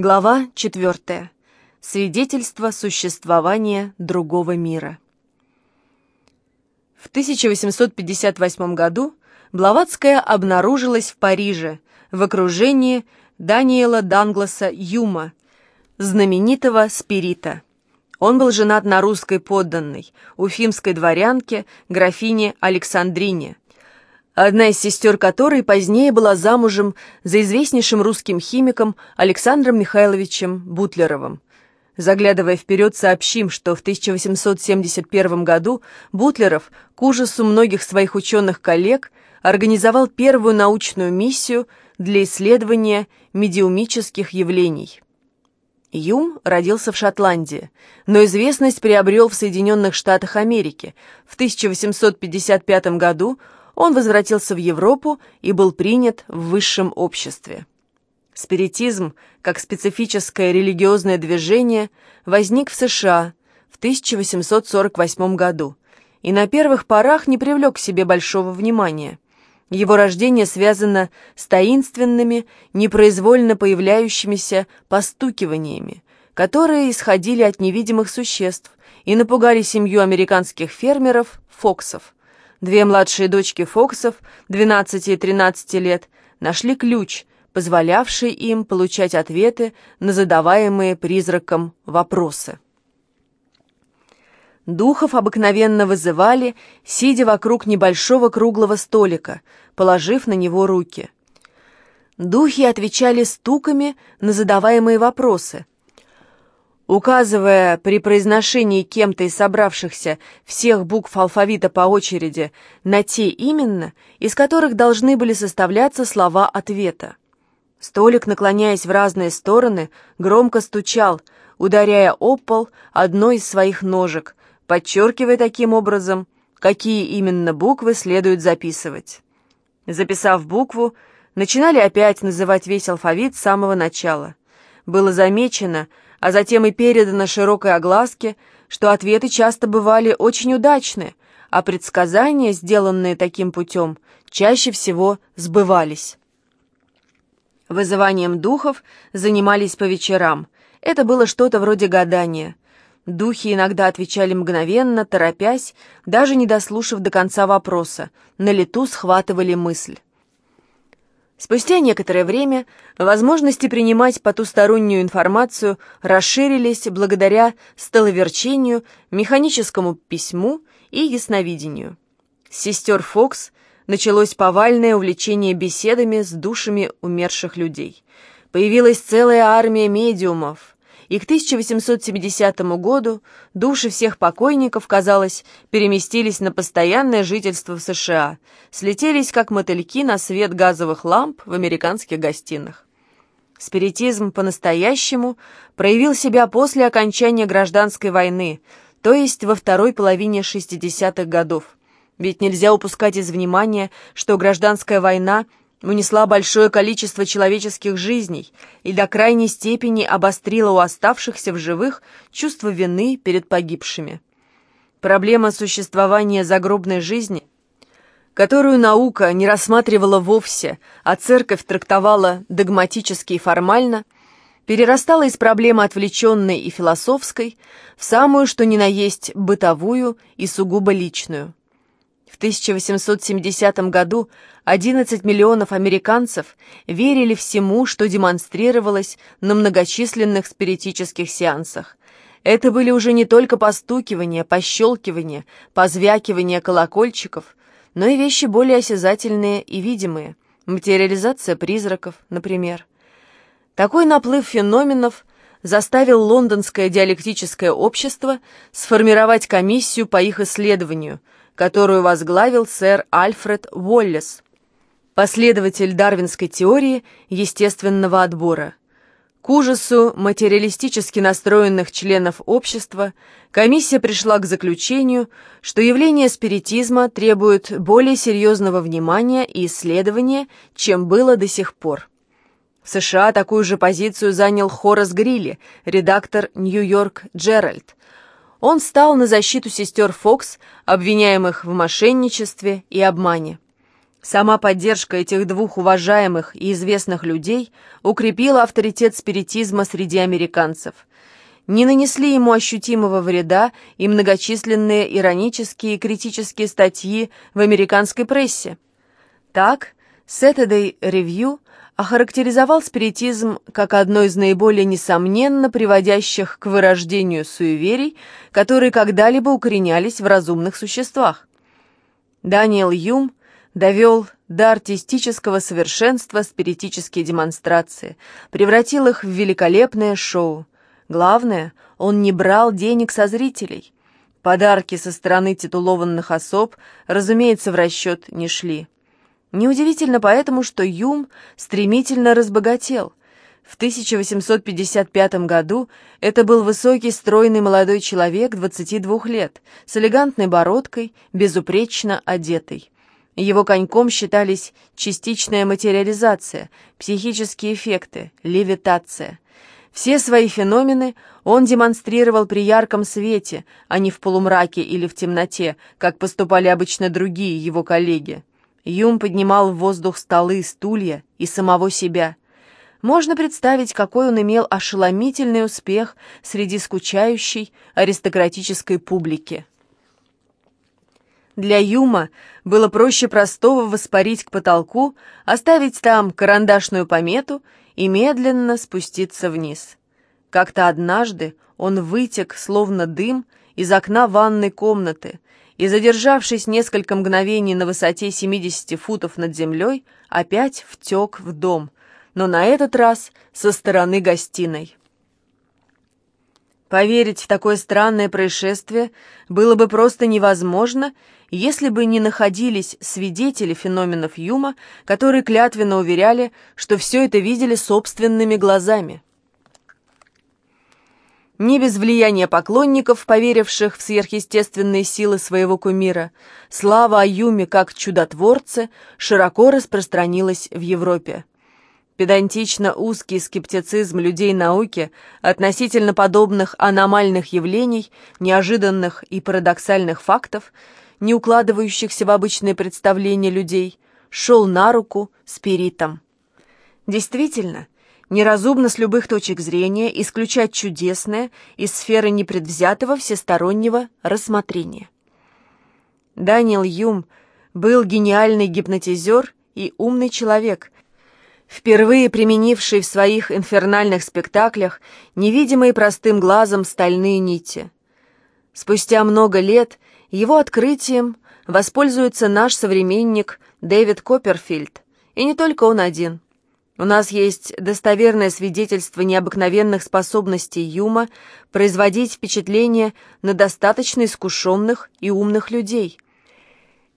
Глава 4. Свидетельство существования другого мира. В 1858 году Блаватская обнаружилась в Париже в окружении Даниэла Дангласа Юма, знаменитого спирита. Он был женат на русской подданной, уфимской дворянке, графине Александрине, одна из сестер которой позднее была замужем за известнейшим русским химиком Александром Михайловичем Бутлеровым. Заглядывая вперед, сообщим, что в 1871 году Бутлеров, к ужасу многих своих ученых-коллег, организовал первую научную миссию для исследования медиумических явлений. Юм родился в Шотландии, но известность приобрел в Соединенных Штатах Америки. В 1855 году он возвратился в Европу и был принят в высшем обществе. Спиритизм, как специфическое религиозное движение, возник в США в 1848 году и на первых порах не привлек к себе большого внимания. Его рождение связано с таинственными, непроизвольно появляющимися постукиваниями, которые исходили от невидимых существ и напугали семью американских фермеров Фоксов – Две младшие дочки Фоксов, 12 и 13 лет, нашли ключ, позволявший им получать ответы на задаваемые призраком вопросы. Духов обыкновенно вызывали, сидя вокруг небольшого круглого столика, положив на него руки. Духи отвечали стуками на задаваемые вопросы – указывая при произношении кем-то из собравшихся всех букв алфавита по очереди на те именно, из которых должны были составляться слова ответа. Столик, наклоняясь в разные стороны, громко стучал, ударяя об пол одной из своих ножек, подчеркивая таким образом, какие именно буквы следует записывать. Записав букву, начинали опять называть весь алфавит с самого начала. Было замечено, а затем и передано широкой огласке, что ответы часто бывали очень удачны, а предсказания, сделанные таким путем, чаще всего сбывались. Вызыванием духов занимались по вечерам. Это было что-то вроде гадания. Духи иногда отвечали мгновенно, торопясь, даже не дослушав до конца вопроса, на лету схватывали мысль. Спустя некоторое время возможности принимать потустороннюю информацию расширились благодаря столоверчению, механическому письму и ясновидению. С сестер Фокс началось повальное увлечение беседами с душами умерших людей. Появилась целая армия медиумов, и к 1870 году души всех покойников, казалось, переместились на постоянное жительство в США, слетелись как мотыльки на свет газовых ламп в американских гостиных. Спиритизм по-настоящему проявил себя после окончания гражданской войны, то есть во второй половине 60-х годов. Ведь нельзя упускать из внимания, что гражданская война – унесла большое количество человеческих жизней и до крайней степени обострила у оставшихся в живых чувство вины перед погибшими. Проблема существования загробной жизни, которую наука не рассматривала вовсе, а церковь трактовала догматически и формально, перерастала из проблемы отвлеченной и философской в самую что ни на есть бытовую и сугубо личную. В 1870 году 11 миллионов американцев верили всему, что демонстрировалось на многочисленных спиритических сеансах. Это были уже не только постукивания, пощелкивания, позвякивания колокольчиков, но и вещи более осязательные и видимые, материализация призраков, например. Такой наплыв феноменов заставил лондонское диалектическое общество сформировать комиссию по их исследованию – которую возглавил сэр Альфред Уоллес, последователь дарвинской теории естественного отбора. К ужасу материалистически настроенных членов общества комиссия пришла к заключению, что явление спиритизма требует более серьезного внимания и исследования, чем было до сих пор. В США такую же позицию занял Хорас Грилли, редактор «Нью-Йорк Джеральд», он стал на защиту сестер Фокс, обвиняемых в мошенничестве и обмане. Сама поддержка этих двух уважаемых и известных людей укрепила авторитет спиритизма среди американцев. Не нанесли ему ощутимого вреда и многочисленные иронические и критические статьи в американской прессе. Так, Saturday Review охарактеризовал спиритизм как одно из наиболее несомненно приводящих к вырождению суеверий, которые когда-либо укоренялись в разумных существах. Даниэл Юм довел до артистического совершенства спиритические демонстрации, превратил их в великолепное шоу. Главное, он не брал денег со зрителей. Подарки со стороны титулованных особ, разумеется, в расчет не шли. Неудивительно поэтому, что Юм стремительно разбогател. В 1855 году это был высокий, стройный молодой человек 22 лет, с элегантной бородкой, безупречно одетый. Его коньком считались частичная материализация, психические эффекты, левитация. Все свои феномены он демонстрировал при ярком свете, а не в полумраке или в темноте, как поступали обычно другие его коллеги. Юм поднимал в воздух столы, стулья и самого себя. Можно представить, какой он имел ошеломительный успех среди скучающей аристократической публики. Для Юма было проще простого воспарить к потолку, оставить там карандашную помету и медленно спуститься вниз. Как-то однажды он вытек, словно дым, из окна ванной комнаты, и, задержавшись несколько мгновений на высоте 70 футов над землей, опять втек в дом, но на этот раз со стороны гостиной. Поверить в такое странное происшествие было бы просто невозможно, если бы не находились свидетели феноменов Юма, которые клятвенно уверяли, что все это видели собственными глазами. Не без влияния поклонников, поверивших в сверхъестественные силы своего кумира, слава о Юме как чудотворце широко распространилась в Европе. Педантично узкий скептицизм людей науки относительно подобных аномальных явлений, неожиданных и парадоксальных фактов, не укладывающихся в обычные представления людей, шел на руку спиритам. Действительно, Неразумно с любых точек зрения исключать чудесное из сферы непредвзятого всестороннего рассмотрения. Даниэл Юм был гениальный гипнотизер и умный человек, впервые применивший в своих инфернальных спектаклях невидимые простым глазом стальные нити. Спустя много лет его открытием воспользуется наш современник Дэвид Копперфильд, и не только он один – у нас есть достоверное свидетельство необыкновенных способностей Юма производить впечатление на достаточно искушенных и умных людей.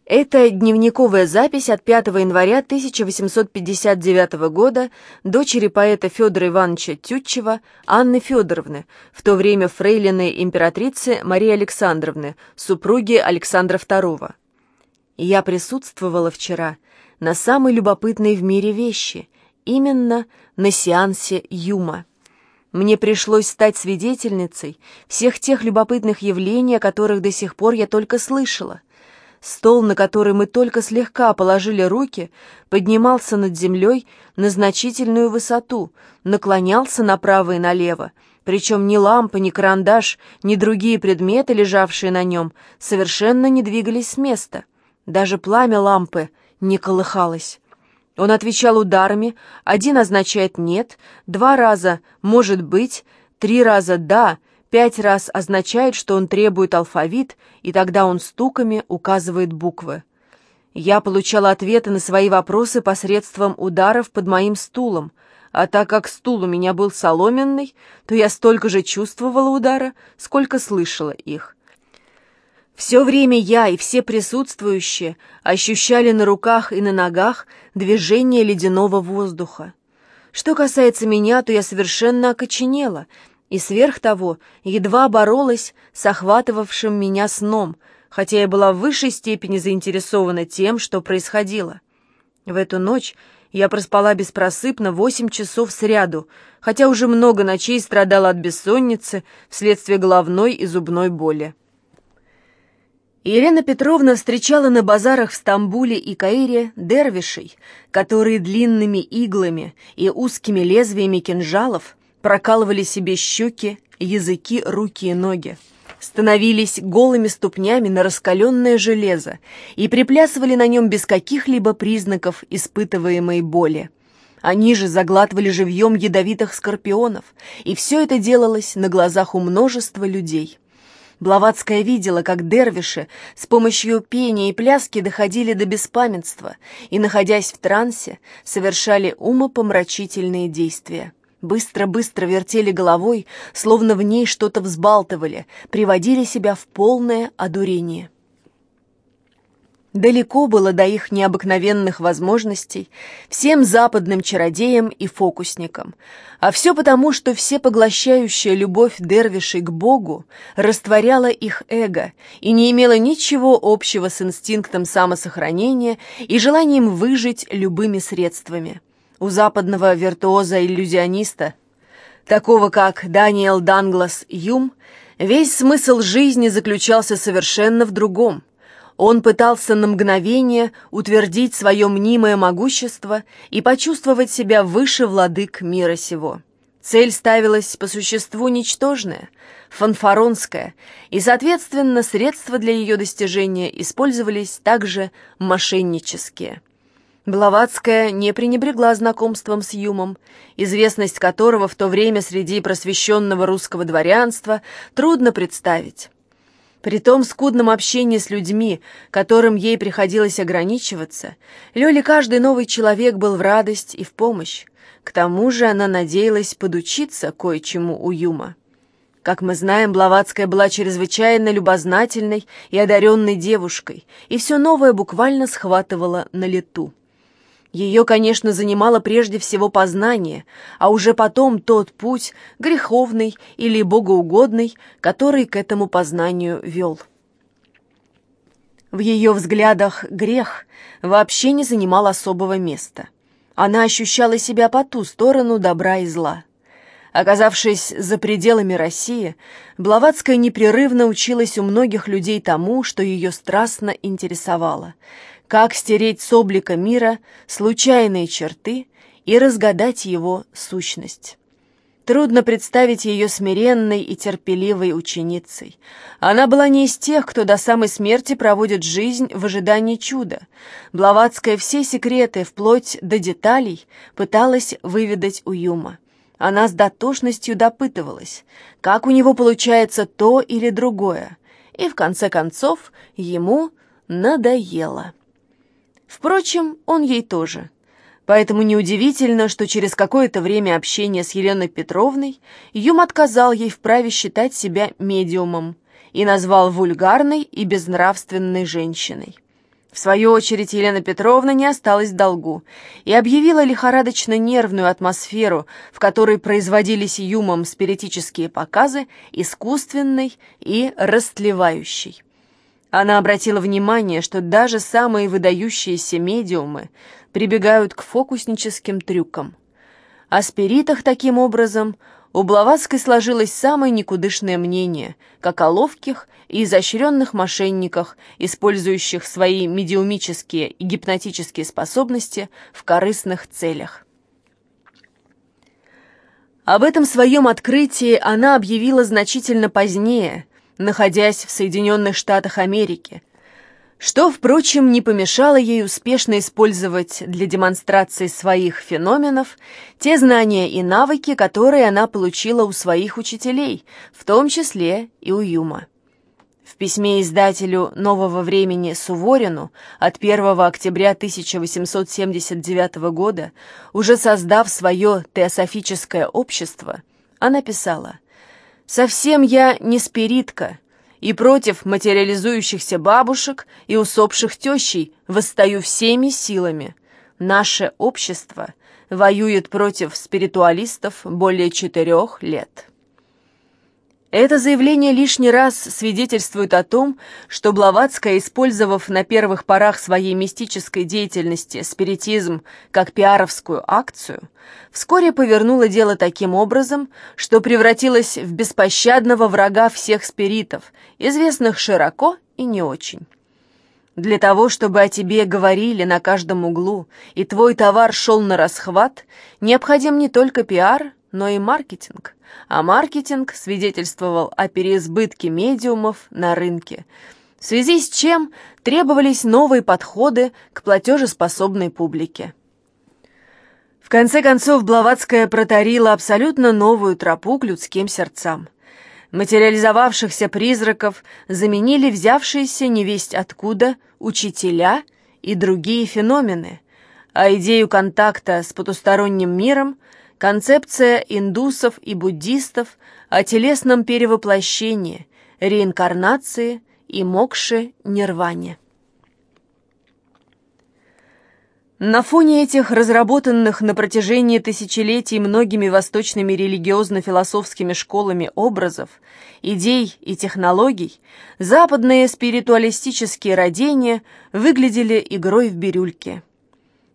Это дневниковая запись от 5 января 1859 года дочери поэта Федора Ивановича Тютчева Анны Федоровны, в то время фрейлиной императрицы Марии Александровны, супруги Александра II. Я присутствовала вчера на самой любопытной в мире вещи – именно на сеансе Юма. Мне пришлось стать свидетельницей всех тех любопытных явлений, о которых до сих пор я только слышала. Стол, на который мы только слегка положили руки, поднимался над землей на значительную высоту, наклонялся направо и налево, причем ни лампа, ни карандаш, ни другие предметы, лежавшие на нем, совершенно не двигались с места. Даже пламя лампы не колыхалось. Он отвечал ударами, один означает «нет», два раза «может быть», три раза «да», пять раз означает, что он требует алфавит, и тогда он стуками указывает буквы. Я получала ответы на свои вопросы посредством ударов под моим стулом, а так как стул у меня был соломенный, то я столько же чувствовала удара, сколько слышала их. Все время я и все присутствующие ощущали на руках и на ногах движение ледяного воздуха. Что касается меня, то я совершенно окоченела, и сверх того едва боролась с охватывавшим меня сном, хотя я была в высшей степени заинтересована тем, что происходило. В эту ночь я проспала беспросыпно восемь часов сряду, хотя уже много ночей страдала от бессонницы вследствие головной и зубной боли. Елена Петровна встречала на базарах в Стамбуле и Каире дервишей, которые длинными иглами и узкими лезвиями кинжалов прокалывали себе щеки, языки, руки и ноги, становились голыми ступнями на раскаленное железо и приплясывали на нем без каких-либо признаков испытываемой боли. Они же заглатывали живьем ядовитых скорпионов, и все это делалось на глазах у множества людей. Блаватская видела, как дервиши с помощью пения и пляски доходили до беспамятства и, находясь в трансе, совершали умопомрачительные действия. Быстро-быстро вертели головой, словно в ней что-то взбалтывали, приводили себя в полное одурение. Далеко было до их необыкновенных возможностей всем западным чародеям и фокусникам, а все потому, что всепоглощающая любовь дервишей к Богу растворяла их эго и не имела ничего общего с инстинктом самосохранения и желанием выжить любыми средствами. У западного виртуоза-иллюзиониста, такого как Даниэл Данглас Юм, весь смысл жизни заключался совершенно в другом – он пытался на мгновение утвердить свое мнимое могущество и почувствовать себя выше владык мира сего. Цель ставилась по существу ничтожная, фанфаронская, и, соответственно, средства для ее достижения использовались также мошеннические. Блаватская не пренебрегла знакомством с Юмом, известность которого в то время среди просвещенного русского дворянства трудно представить. При том скудном общении с людьми, которым ей приходилось ограничиваться, Лёле каждый новый человек был в радость и в помощь. К тому же она надеялась подучиться кое-чему у Юма. Как мы знаем, Блаватская была чрезвычайно любознательной и одаренной девушкой, и все новое буквально схватывала на лету. Ее, конечно, занимало прежде всего познание, а уже потом тот путь, греховный или богоугодный, который к этому познанию вел. В ее взглядах грех вообще не занимал особого места. Она ощущала себя по ту сторону добра и зла. Оказавшись за пределами России, Блаватская непрерывно училась у многих людей тому, что ее страстно интересовало — как стереть с облика мира случайные черты и разгадать его сущность. Трудно представить ее смиренной и терпеливой ученицей. Она была не из тех, кто до самой смерти проводит жизнь в ожидании чуда. Блаватская все секреты, вплоть до деталей, пыталась выведать у Юма. Она с дотошностью допытывалась, как у него получается то или другое, и в конце концов ему надоело. Впрочем, он ей тоже. Поэтому неудивительно, что через какое-то время общения с Еленой Петровной Юм отказал ей в праве считать себя медиумом и назвал вульгарной и безнравственной женщиной. В свою очередь Елена Петровна не осталась в долгу и объявила лихорадочно нервную атмосферу, в которой производились юмом спиритические показы, искусственной и растлевающей. Она обратила внимание, что даже самые выдающиеся медиумы прибегают к фокусническим трюкам. О спиритах таким образом у Блаватской сложилось самое никудышное мнение, как о ловких и изощренных мошенниках, использующих свои медиумические и гипнотические способности в корыстных целях. Об этом своем открытии она объявила значительно позднее – находясь в Соединенных Штатах Америки, что, впрочем, не помешало ей успешно использовать для демонстрации своих феноменов те знания и навыки, которые она получила у своих учителей, в том числе и у Юма. В письме издателю «Нового времени» Суворину от 1 октября 1879 года, уже создав свое теософическое общество, она писала Совсем я не спиритка, и против материализующихся бабушек и усопших тещей восстаю всеми силами. Наше общество воюет против спиритуалистов более четырех лет. Это заявление лишний раз свидетельствует о том, что Блаватская, использовав на первых порах своей мистической деятельности спиритизм как пиаровскую акцию, вскоре повернула дело таким образом, что превратилась в беспощадного врага всех спиритов, известных широко и не очень. Для того, чтобы о тебе говорили на каждом углу, и твой товар шел на расхват, необходим не только пиар, но и маркетинг. А маркетинг свидетельствовал о переизбытке медиумов на рынке, в связи с чем требовались новые подходы к платежеспособной публике. В конце концов, Блаватская протарила абсолютно новую тропу к людским сердцам. Материализовавшихся призраков заменили взявшиеся невесть откуда учителя и другие феномены, а идею контакта с потусторонним миром – концепция индусов и буддистов о телесном перевоплощении, реинкарнации и мокше-нирване. На фоне этих разработанных на протяжении тысячелетий многими восточными религиозно-философскими школами образов, идей и технологий, западные спиритуалистические родения выглядели игрой в бирюльке.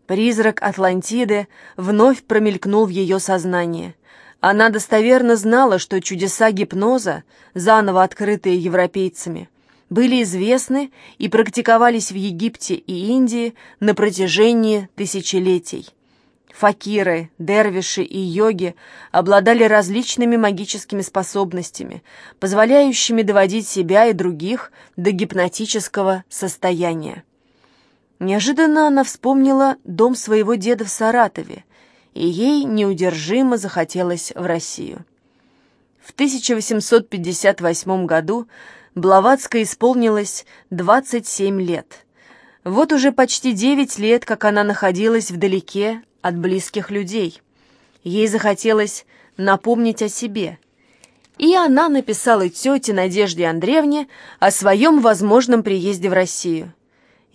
Призрак Атлантиды вновь промелькнул в ее сознание. Она достоверно знала, что чудеса гипноза, заново открытые европейцами, были известны и практиковались в Египте и Индии на протяжении тысячелетий. Факиры, дервиши и йоги обладали различными магическими способностями, позволяющими доводить себя и других до гипнотического состояния. Неожиданно она вспомнила дом своего деда в Саратове, и ей неудержимо захотелось в Россию. В 1858 году Блаватской исполнилось 27 лет. Вот уже почти 9 лет, как она находилась вдалеке от близких людей. Ей захотелось напомнить о себе. И она написала тете Надежде Андреевне о своем возможном приезде в Россию.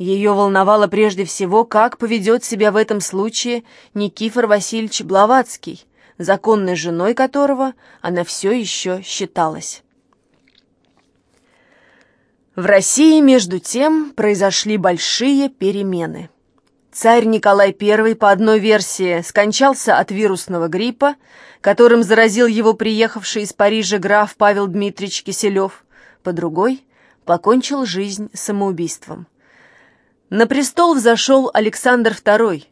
Ее волновало прежде всего, как поведет себя в этом случае Никифор Васильевич Блаватский, законной женой которого она все еще считалась. В России, между тем, произошли большие перемены. Царь Николай I, по одной версии, скончался от вирусного гриппа, которым заразил его приехавший из Парижа граф Павел Дмитриевич Киселев, по другой — покончил жизнь самоубийством. На престол взошел Александр II.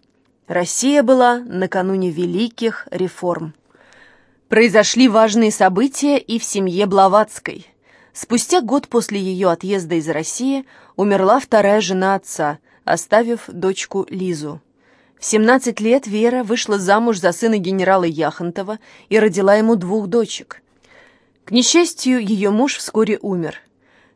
Россия была накануне великих реформ. Произошли важные события и в семье Блаватской — Спустя год после ее отъезда из России умерла вторая жена отца, оставив дочку Лизу. В 17 лет Вера вышла замуж за сына генерала Яхонтова и родила ему двух дочек. К несчастью, ее муж вскоре умер.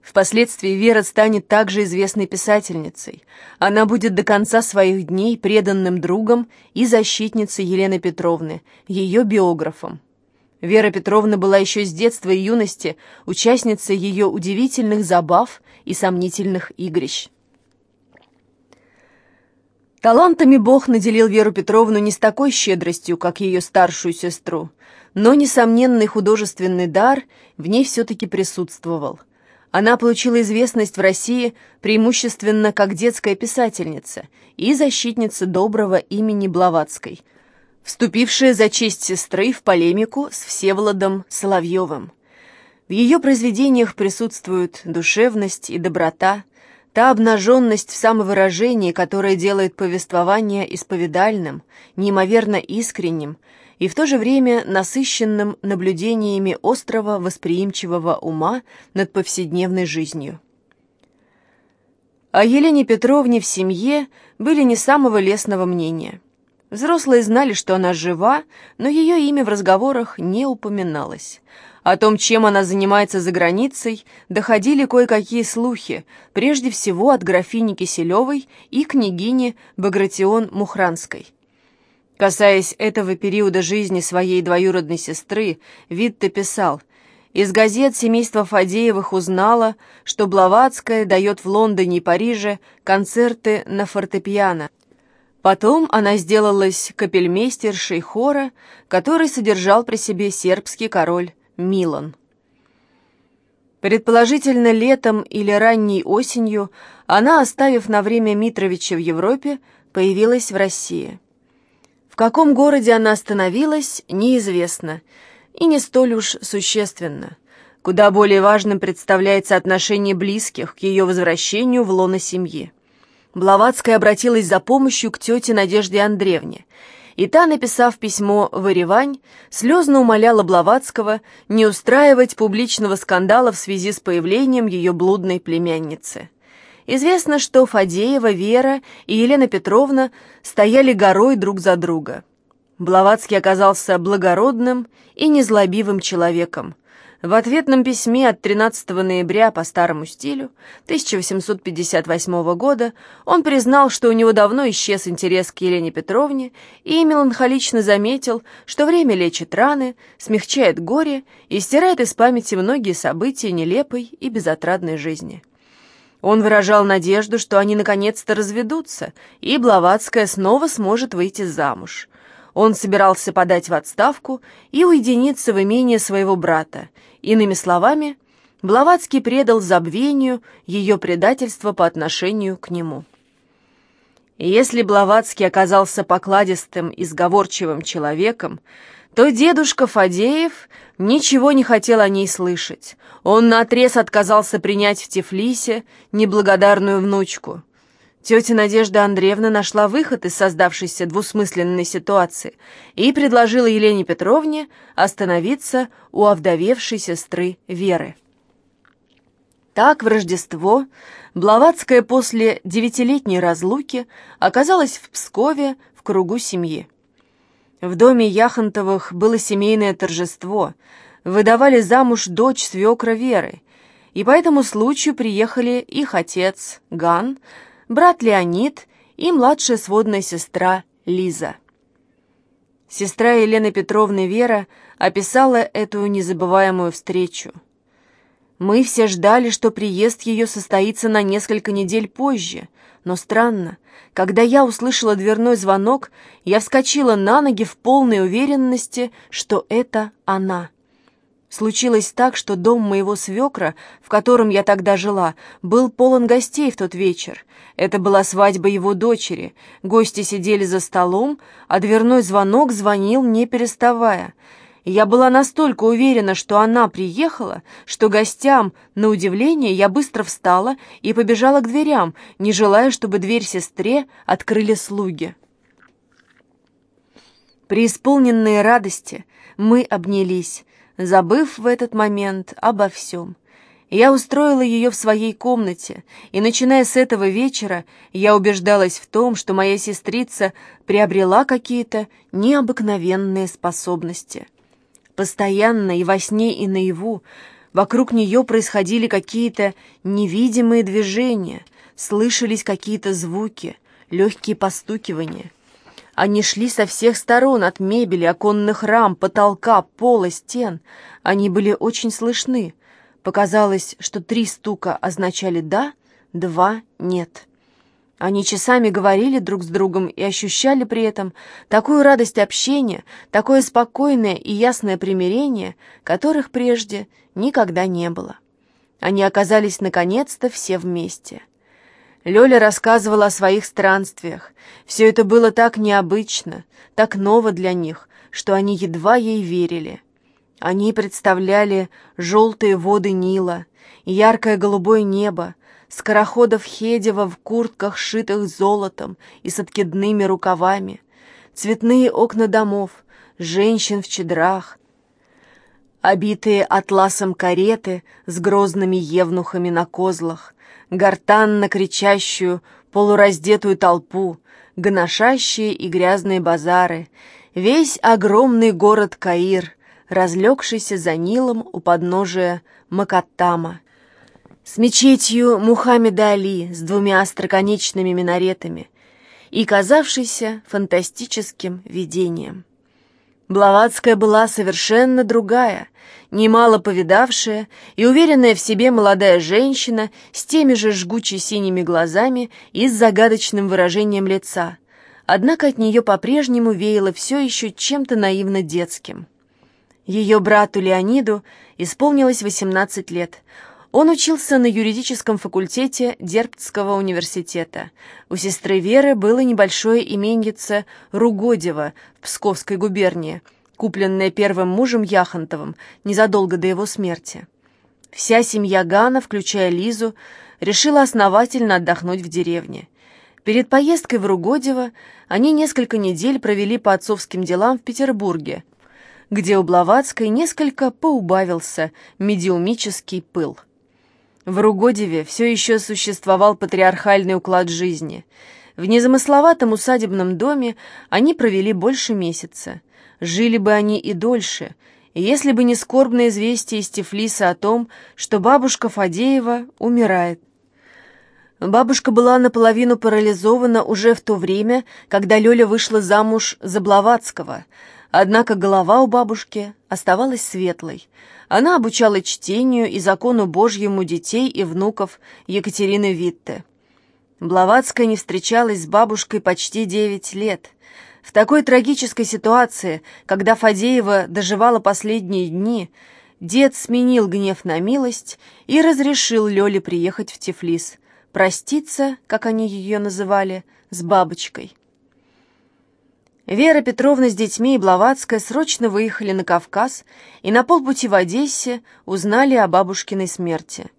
Впоследствии Вера станет также известной писательницей. Она будет до конца своих дней преданным другом и защитницей Елены Петровны, ее биографом. Вера Петровна была еще с детства и юности участницей ее удивительных забав и сомнительных игрищ. Талантами Бог наделил Веру Петровну не с такой щедростью, как ее старшую сестру, но несомненный художественный дар в ней все-таки присутствовал. Она получила известность в России преимущественно как детская писательница и защитница доброго имени Блаватской – вступившая за честь сестры в полемику с Всеволодом Соловьевым. В ее произведениях присутствуют душевность и доброта, та обнаженность в самовыражении, которая делает повествование исповедальным, неимоверно искренним и в то же время насыщенным наблюдениями острого восприимчивого ума над повседневной жизнью. О Елене Петровне в семье были не самого лестного мнения – Взрослые знали, что она жива, но ее имя в разговорах не упоминалось. О том, чем она занимается за границей, доходили кое-какие слухи, прежде всего от графини Киселевой и княгини Багратион Мухранской. Касаясь этого периода жизни своей двоюродной сестры, Витте писал «Из газет семейства Фадеевых узнала, что Блаватская дает в Лондоне и Париже концерты на фортепиано, Потом она сделалась капельмейстершей хора, который содержал при себе сербский король Милан. Предположительно, летом или ранней осенью она, оставив на время Митровича в Европе, появилась в России. В каком городе она остановилась, неизвестно, и не столь уж существенно. Куда более важным представляется отношение близких к ее возвращению в лоно семьи. Блаватская обратилась за помощью к тете Надежде Андреевне, и та, написав письмо в Еревань, слезно умоляла Блаватского не устраивать публичного скандала в связи с появлением ее блудной племянницы. Известно, что Фадеева, Вера и Елена Петровна стояли горой друг за друга. Блаватский оказался благородным и незлобивым человеком, в ответном письме от 13 ноября по старому стилю 1858 года он признал, что у него давно исчез интерес к Елене Петровне и меланхолично заметил, что время лечит раны, смягчает горе и стирает из памяти многие события нелепой и безотрадной жизни. Он выражал надежду, что они наконец-то разведутся, и Блаватская снова сможет выйти замуж. Он собирался подать в отставку и уединиться в имении своего брата, Иными словами, Блаватский предал забвению ее предательство по отношению к нему. если Блаватский оказался покладистым и сговорчивым человеком, то дедушка Фадеев ничего не хотел о ней слышать. Он наотрез отказался принять в Тифлисе неблагодарную внучку. Тетя Надежда Андреевна нашла выход из создавшейся двусмысленной ситуации и предложила Елене Петровне остановиться у овдовевшей сестры Веры. Так в Рождество Блаватская после девятилетней разлуки оказалась в Пскове в кругу семьи. В доме Яхонтовых было семейное торжество, выдавали замуж дочь свекра Веры, и по этому случаю приехали их отец Ган, брат Леонид и младшая сводная сестра Лиза. Сестра Елены Петровны Вера описала эту незабываемую встречу. Мы все ждали, что приезд ее состоится на несколько недель позже, но странно, когда я услышала дверной звонок, я вскочила на ноги в полной уверенности, что это она. Случилось так, что дом моего свекра, в котором я тогда жила, был полон гостей в тот вечер. Это была свадьба его дочери. Гости сидели за столом, а дверной звонок звонил, не переставая. Я была настолько уверена, что она приехала, что гостям, на удивление, я быстро встала и побежала к дверям, не желая, чтобы дверь сестре открыли слуги. Преисполненные радости мы обнялись, забыв в этот момент обо всем. Я устроила ее в своей комнате, и, начиная с этого вечера, я убеждалась в том, что моя сестрица приобрела какие-то необыкновенные способности. Постоянно и во сне, и наяву вокруг нее происходили какие-то невидимые движения, слышались какие-то звуки, легкие постукивания — они шли со всех сторон, от мебели, оконных рам, потолка, пола, стен. Они были очень слышны. Показалось, что три стука означали «да», два «нет». Они часами говорили друг с другом и ощущали при этом такую радость общения, такое спокойное и ясное примирение, которых прежде никогда не было. Они оказались наконец-то все вместе — Лёля рассказывала о своих странствиях. Все это было так необычно, так ново для них, что они едва ей верили. Они представляли желтые воды Нила, яркое голубое небо, скороходов Хедева в куртках, шитых золотом и с откидными рукавами, цветные окна домов, женщин в чедрах, обитые атласом кареты с грозными евнухами на козлах, гортанно кричащую полураздетую толпу, гношащие и грязные базары, весь огромный город Каир, разлегшийся за Нилом у подножия Макаттама, с мечетью Мухаммеда Али с двумя остроконечными минаретами и казавшийся фантастическим видением. Блаватская была совершенно другая, немало повидавшая и уверенная в себе молодая женщина с теми же жгучи синими глазами и с загадочным выражением лица. Однако от нее по-прежнему веяло все еще чем-то наивно детским. Ее брату Леониду исполнилось 18 лет — он учился на юридическом факультете Дербцкого университета. У сестры Веры было небольшое именьице Ругодево в Псковской губернии, купленное первым мужем Яхонтовым незадолго до его смерти. Вся семья Гана, включая Лизу, решила основательно отдохнуть в деревне. Перед поездкой в Ругодево они несколько недель провели по отцовским делам в Петербурге, где у Блаватской несколько поубавился медиумический пыл. В Ругодеве все еще существовал патриархальный уклад жизни. В незамысловатом усадебном доме они провели больше месяца. Жили бы они и дольше, если бы не скорбное известие из Тифлиса о том, что бабушка Фадеева умирает. Бабушка была наполовину парализована уже в то время, когда Лёля вышла замуж за Блаватского, однако голова у бабушки оставалась светлой. Она обучала чтению и закону Божьему детей и внуков Екатерины Витте. Блаватская не встречалась с бабушкой почти девять лет. В такой трагической ситуации, когда Фадеева доживала последние дни, дед сменил гнев на милость и разрешил Лёле приехать в Тифлис – проститься, как они ее называли, с бабочкой. Вера Петровна с детьми и Блаватская срочно выехали на Кавказ и на полпути в Одессе узнали о бабушкиной смерти.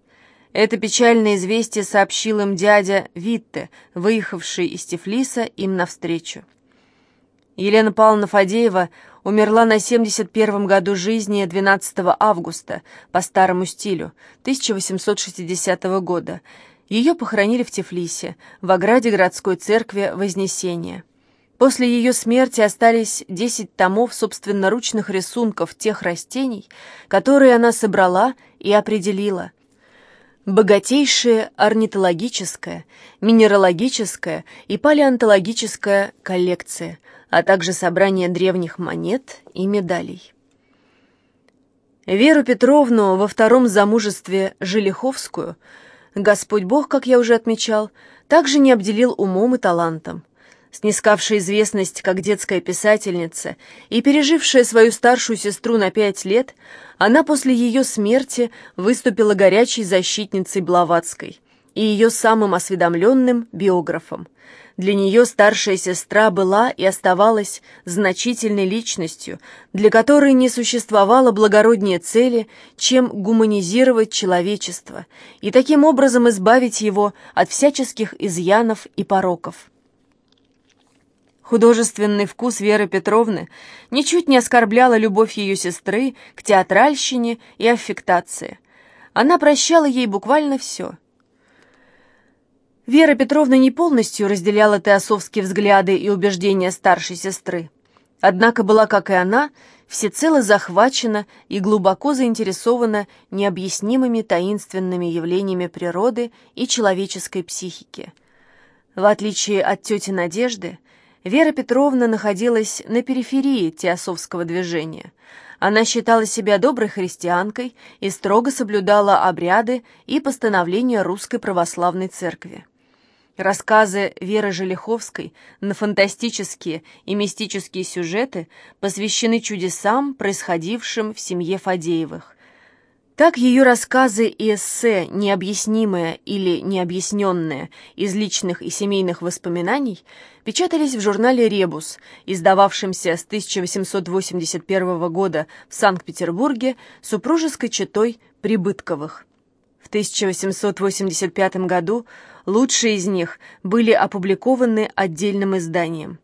Это печальное известие сообщил им дядя Витте, выехавший из Тифлиса им навстречу. Елена Павловна Фадеева умерла на 71-м году жизни 12 августа по старому стилю 1860 года, ее похоронили в Тифлисе, в ограде городской церкви Вознесения. После ее смерти остались 10 томов собственноручных рисунков тех растений, которые она собрала и определила. Богатейшая орнитологическая, минералогическая и палеонтологическая коллекция, а также собрание древних монет и медалей. Веру Петровну во втором замужестве Желиховскую – Господь Бог, как я уже отмечал, также не обделил умом и талантом. Снискавшая известность как детская писательница и пережившая свою старшую сестру на пять лет, она после ее смерти выступила горячей защитницей Блаватской и ее самым осведомленным биографом. Для нее старшая сестра была и оставалась значительной личностью, для которой не существовало благороднее цели, чем гуманизировать человечество и таким образом избавить его от всяческих изъянов и пороков. Художественный вкус Веры Петровны ничуть не оскорбляла любовь ее сестры к театральщине и аффектации. Она прощала ей буквально все – Вера Петровна не полностью разделяла теософские взгляды и убеждения старшей сестры, однако была, как и она, всецело захвачена и глубоко заинтересована необъяснимыми таинственными явлениями природы и человеческой психики. В отличие от тети Надежды, Вера Петровна находилась на периферии теософского движения. Она считала себя доброй христианкой и строго соблюдала обряды и постановления Русской Православной Церкви. Рассказы Веры Желиховской на фантастические и мистические сюжеты посвящены чудесам, происходившим в семье Фадеевых. Так ее рассказы и эссе «Необъяснимое» или «Необъясненное» из личных и семейных воспоминаний печатались в журнале «Ребус», издававшемся с 1881 года в Санкт-Петербурге супружеской четой Прибытковых. В 1885 году лучшие из них были опубликованы отдельным изданием.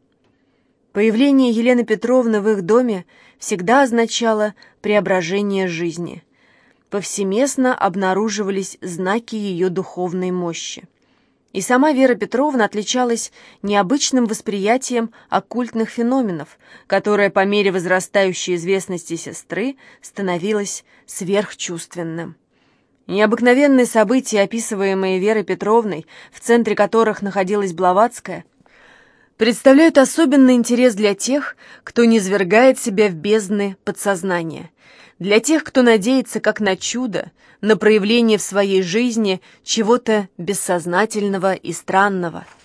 Появление Елены Петровны в их доме всегда означало преображение жизни. Повсеместно обнаруживались знаки ее духовной мощи. И сама Вера Петровна отличалась необычным восприятием оккультных феноменов, которое по мере возрастающей известности сестры становилось сверхчувственным. Необыкновенные события, описываемые Верой Петровной, в центре которых находилась Блаватская, представляют особенный интерес для тех, кто не свергает себя в бездны подсознания, для тех, кто надеется как на чудо, на проявление в своей жизни чего-то бессознательного и странного –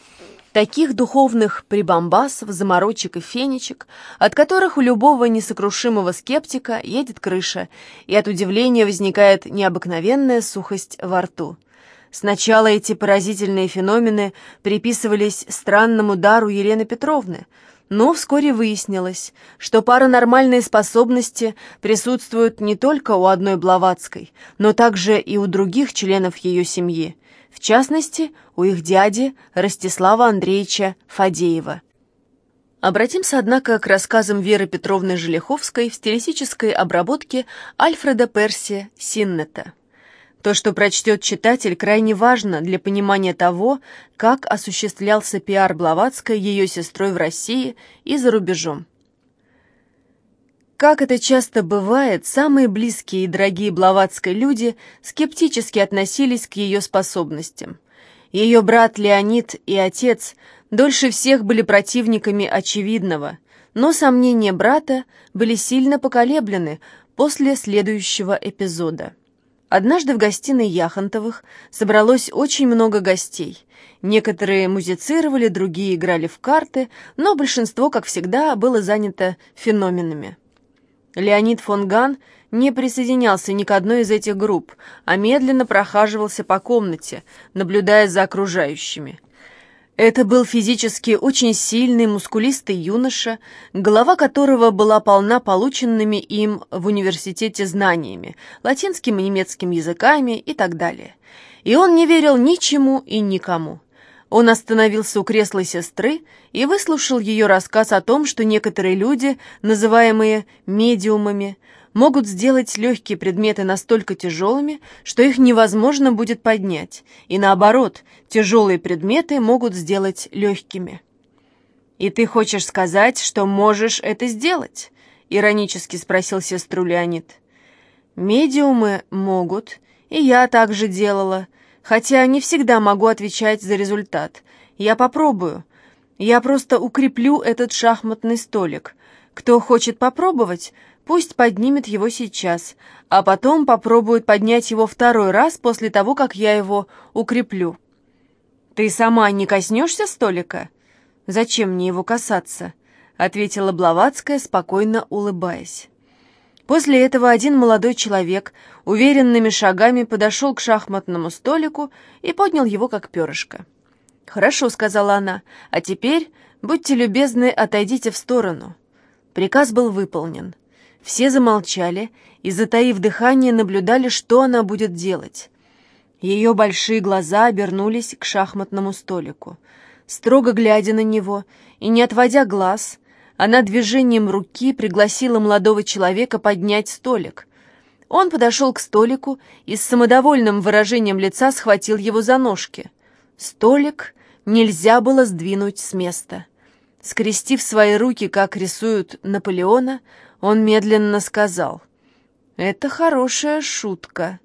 Таких духовных прибамбасов, заморочек и фенечек, от которых у любого несокрушимого скептика едет крыша, и от удивления возникает необыкновенная сухость во рту. Сначала эти поразительные феномены приписывались странному дару Елены Петровны, Но вскоре выяснилось, что паранормальные способности присутствуют не только у одной Блаватской, но также и у других членов ее семьи, в частности, у их дяди Ростислава Андреевича Фадеева. Обратимся, однако, к рассказам Веры Петровны Желеховской в стилистической обработке Альфреда Перси Синнета. То, что прочтет читатель, крайне важно для понимания того, как осуществлялся пиар Блаватской ее сестрой в России и за рубежом. Как это часто бывает, самые близкие и дорогие Блаватской люди скептически относились к ее способностям. Ее брат Леонид и отец дольше всех были противниками очевидного, но сомнения брата были сильно поколеблены после следующего эпизода. Однажды в гостиной Яхонтовых собралось очень много гостей. Некоторые музицировали, другие играли в карты, но большинство, как всегда, было занято феноменами. Леонид фон Ган не присоединялся ни к одной из этих групп, а медленно прохаживался по комнате, наблюдая за окружающими. Это был физически очень сильный, мускулистый юноша, голова которого была полна полученными им в университете знаниями, латинским и немецким языками и так далее. И он не верил ничему и никому. Он остановился у кресла сестры и выслушал ее рассказ о том, что некоторые люди, называемые медиумами, могут сделать легкие предметы настолько тяжелыми, что их невозможно будет поднять, и наоборот, тяжелые предметы могут сделать легкими. «И ты хочешь сказать, что можешь это сделать?» — иронически спросил сестру Леонид. «Медиумы могут, и я также делала, хотя не всегда могу отвечать за результат. Я попробую. Я просто укреплю этот шахматный столик. Кто хочет попробовать, Пусть поднимет его сейчас, а потом попробует поднять его второй раз после того, как я его укреплю. «Ты сама не коснешься столика?» «Зачем мне его касаться?» — ответила Блаватская, спокойно улыбаясь. После этого один молодой человек уверенными шагами подошел к шахматному столику и поднял его как перышко. «Хорошо», — сказала она, — «а теперь, будьте любезны, отойдите в сторону». Приказ был выполнен. Все замолчали и, затаив дыхание, наблюдали, что она будет делать. Ее большие глаза обернулись к шахматному столику. Строго глядя на него и не отводя глаз, она движением руки пригласила молодого человека поднять столик. Он подошел к столику и с самодовольным выражением лица схватил его за ножки. Столик нельзя было сдвинуть с места. Скрестив свои руки, как рисуют Наполеона, он медленно сказал. «Это хорошая шутка».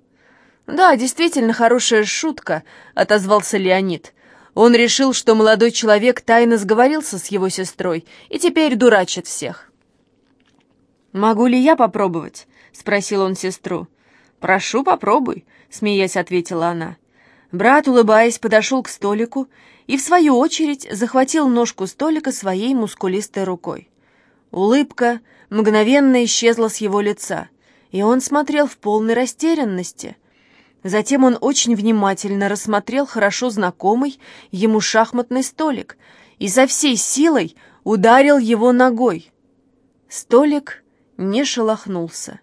«Да, действительно хорошая шутка», — отозвался Леонид. Он решил, что молодой человек тайно сговорился с его сестрой и теперь дурачит всех. «Могу ли я попробовать?» — спросил он сестру. «Прошу, попробуй», — смеясь ответила она. Брат, улыбаясь, подошел к столику и, в свою очередь, захватил ножку столика своей мускулистой рукой. Улыбка мгновенно исчезла с его лица, и он смотрел в полной растерянности. Затем он очень внимательно рассмотрел хорошо знакомый ему шахматный столик и со всей силой ударил его ногой. Столик не шелохнулся.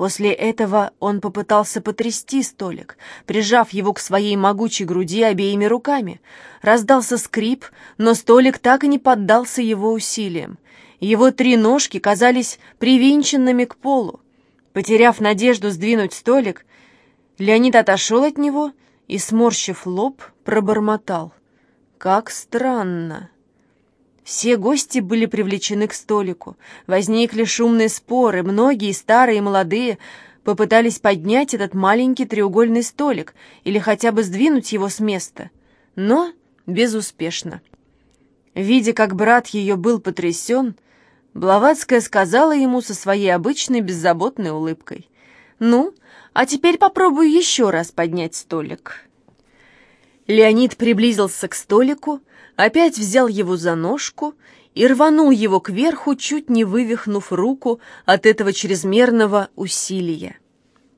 После этого он попытался потрясти столик, прижав его к своей могучей груди обеими руками. Раздался скрип, но столик так и не поддался его усилиям. Его три ножки казались привинченными к полу. Потеряв надежду сдвинуть столик, Леонид отошел от него и, сморщив лоб, пробормотал. «Как странно!» Все гости были привлечены к столику. Возникли шумные споры. Многие, старые и молодые, попытались поднять этот маленький треугольный столик или хотя бы сдвинуть его с места. Но безуспешно. Видя, как брат ее был потрясен, Блаватская сказала ему со своей обычной беззаботной улыбкой. «Ну, а теперь попробуй еще раз поднять столик». Леонид приблизился к столику, опять взял его за ножку и рванул его кверху, чуть не вывихнув руку от этого чрезмерного усилия.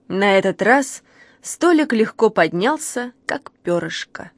На этот раз столик легко поднялся, как перышко.